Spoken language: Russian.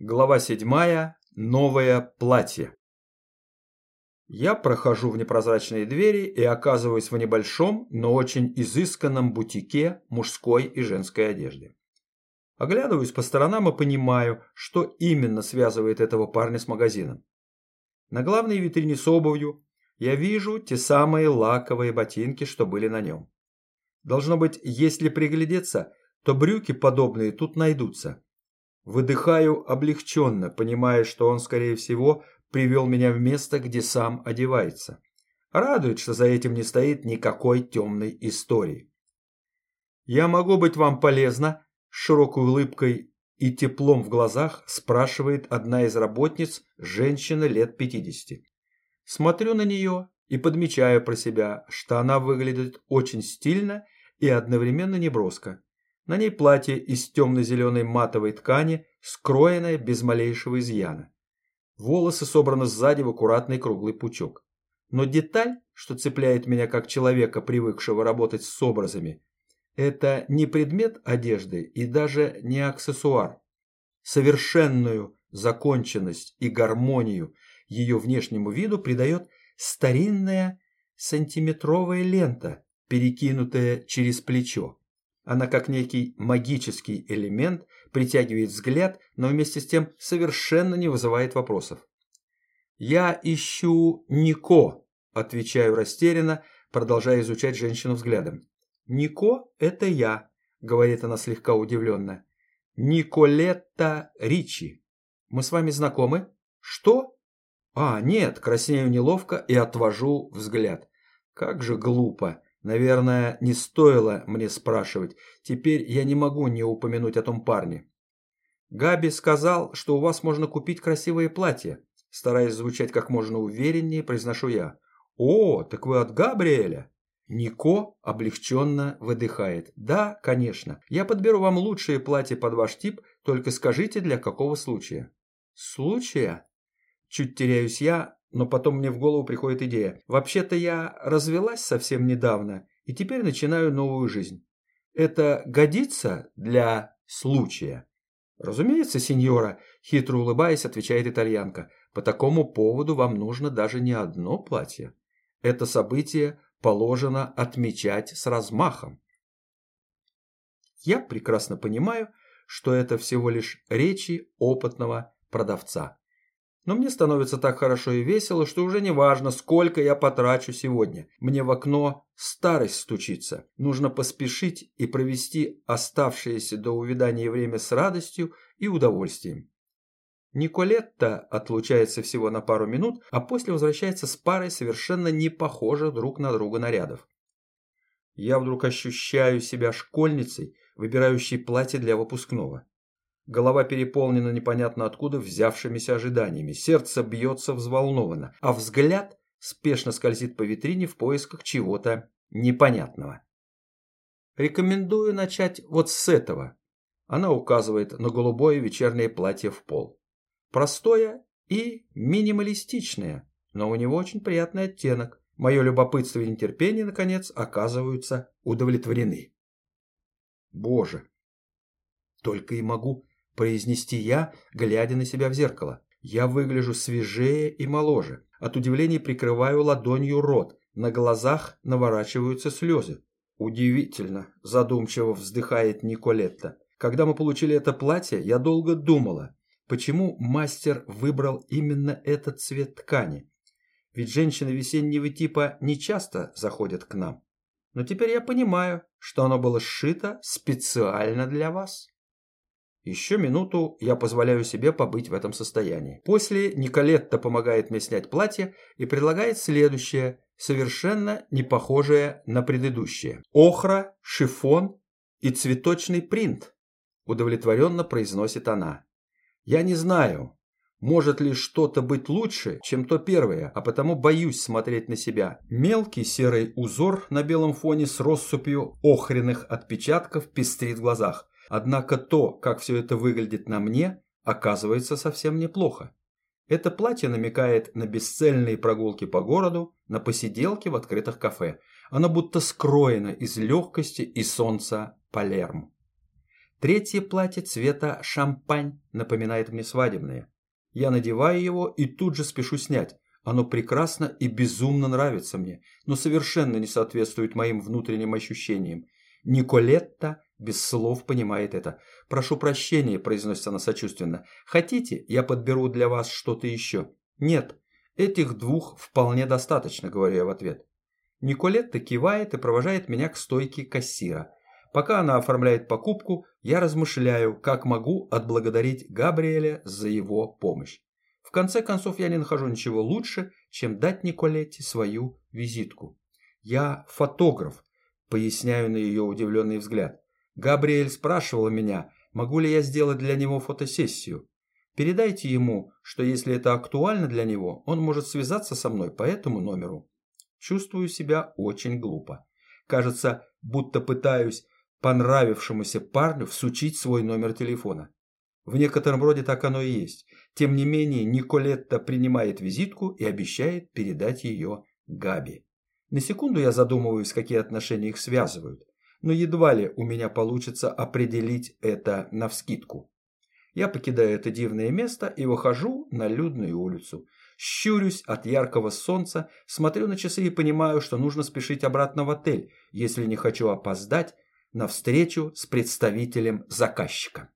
Глава седьмая. Новое платье. Я прохожу в непрозрачные двери и оказываюсь в небольшом, но очень изысканном бутике мужской и женской одежды. Оглядываюсь по сторонам и понимаю, что именно связывает этого парня с магазином. На главной витрине с обувью я вижу те самые лаковые ботинки, что были на нем. Должно быть, если приглядеться, то брюки подобные тут найдутся. Выдыхаю облегченно, понимая, что он, скорее всего, привел меня в место, где сам одевается. Радует, что за этим не стоит никакой темной истории. «Я могу быть вам полезна?» Широкой улыбкой и теплом в глазах спрашивает одна из работниц, женщина лет 50. Смотрю на нее и подмечаю про себя, что она выглядит очень стильно и одновременно неброско. На ней платье из темно-зеленой матовой ткани, скроенное без малейшего изъяна. Волосы собраны сзади в аккуратный круглый пучок. Но деталь, что цепляет меня как человека, привыкшего работать с образами, это не предмет одежды и даже не аксессуар. Совершенную законченность и гармонию ее внешнему виду придает старинная сантиметровая лента, перекинутая через плечо. Она как некий магический элемент притягивает взгляд, но вместе с тем совершенно не вызывает вопросов. «Я ищу Нико», – отвечаю растерянно, продолжая изучать женщину взглядом. «Нико – это я», – говорит она слегка удивленно. «Николетта Ричи. Мы с вами знакомы?» «Что?» «А, нет», – краснею неловко и отвожу взгляд. «Как же глупо. Наверное, не стоило мне спрашивать. Теперь я не могу не упомянуть о том парне. Габи сказал, что у вас можно купить красивые платья. Стараясь звучать как можно увереннее, произношу я. О, так вы от Габриэля? Нико облегченно выдыхает. Да, конечно. Я подберу вам лучшие платья под ваш тип, только скажите, для какого случая. Случая? Чуть теряюсь я, но потом мне в голову приходит идея. Вообще-то я развелась совсем недавно и теперь начинаю новую жизнь. Это годится для случая? Разумеется, сеньора, хитро улыбаясь, отвечает итальянка. По такому поводу вам нужно даже не одно платье. Это событие положено отмечать с размахом. Я прекрасно понимаю, что это всего лишь речи опытного продавца. Но мне становится так хорошо и весело, что уже не важно, сколько я потрачу сегодня. Мне в окно старость стучится. Нужно поспешить и провести оставшееся до увядания время с радостью и удовольствием. Николетта отлучается всего на пару минут, а после возвращается с парой совершенно не похожих друг на друга нарядов. Я вдруг ощущаю себя школьницей, выбирающей платье для выпускного. Голова переполнена непонятно откуда взявшимися ожиданиями. Сердце бьется взволнованно, а взгляд спешно скользит по витрине в поисках чего-то непонятного. Рекомендую начать вот с этого. Она указывает на голубое вечернее платье в пол. Простое и минималистичное, но у него очень приятный оттенок. Мое любопытство и нетерпение, наконец, оказываются удовлетворены. Боже, только и могу произнести я, глядя на себя в зеркало. Я выгляжу свежее и моложе. От удивления прикрываю ладонью рот. На глазах наворачиваются слезы. Удивительно, задумчиво вздыхает Николетта. Когда мы получили это платье, я долго думала, почему мастер выбрал именно этот цвет ткани. Ведь женщины весеннего типа не часто заходят к нам. Но теперь я понимаю, что оно было сшито специально для вас. Еще минуту я позволяю себе побыть в этом состоянии. После Николетта помогает мне снять платье и предлагает следующее, совершенно не похожее на предыдущее. Охра, шифон и цветочный принт, удовлетворенно произносит она. Я не знаю, может ли что-то быть лучше, чем то первое, а потому боюсь смотреть на себя. Мелкий серый узор на белом фоне с россыпью охренных отпечатков пестрит в глазах. Однако то, как все это выглядит на мне, оказывается совсем неплохо. Это платье намекает на бесцельные прогулки по городу, на посиделки в открытых кафе. Оно будто скроено из легкости и солнца Палерм. Третье платье цвета шампань напоминает мне свадебное. Я надеваю его и тут же спешу снять. Оно прекрасно и безумно нравится мне, но совершенно не соответствует моим внутренним ощущениям. Николетта без слов понимает это. «Прошу прощения», – произносит она сочувственно. «Хотите, я подберу для вас что-то еще?» «Нет, этих двух вполне достаточно», – говорю я в ответ. Николетта кивает и провожает меня к стойке кассира. Пока она оформляет покупку, я размышляю, как могу отблагодарить Габриэля за его помощь. В конце концов, я не нахожу ничего лучше, чем дать Николетте свою визитку. Я фотограф, поясняю на ее удивленный взгляд. Габриэль спрашивал меня, могу ли я сделать для него фотосессию. Передайте ему, что если это актуально для него, он может связаться со мной по этому номеру. Чувствую себя очень глупо. Кажется, будто пытаюсь понравившемуся парню всучить свой номер телефона. В некотором роде так оно и есть. Тем не менее, Николетта принимает визитку и обещает передать ее Габи. На секунду я задумываюсь, какие отношения их связывают, но едва ли у меня получится определить это навскидку. Я покидаю это дивное место и выхожу на людную улицу. Щурюсь от яркого солнца, смотрю на часы и понимаю, что нужно спешить обратно в отель, если не хочу опоздать на встречу с представителем заказчика.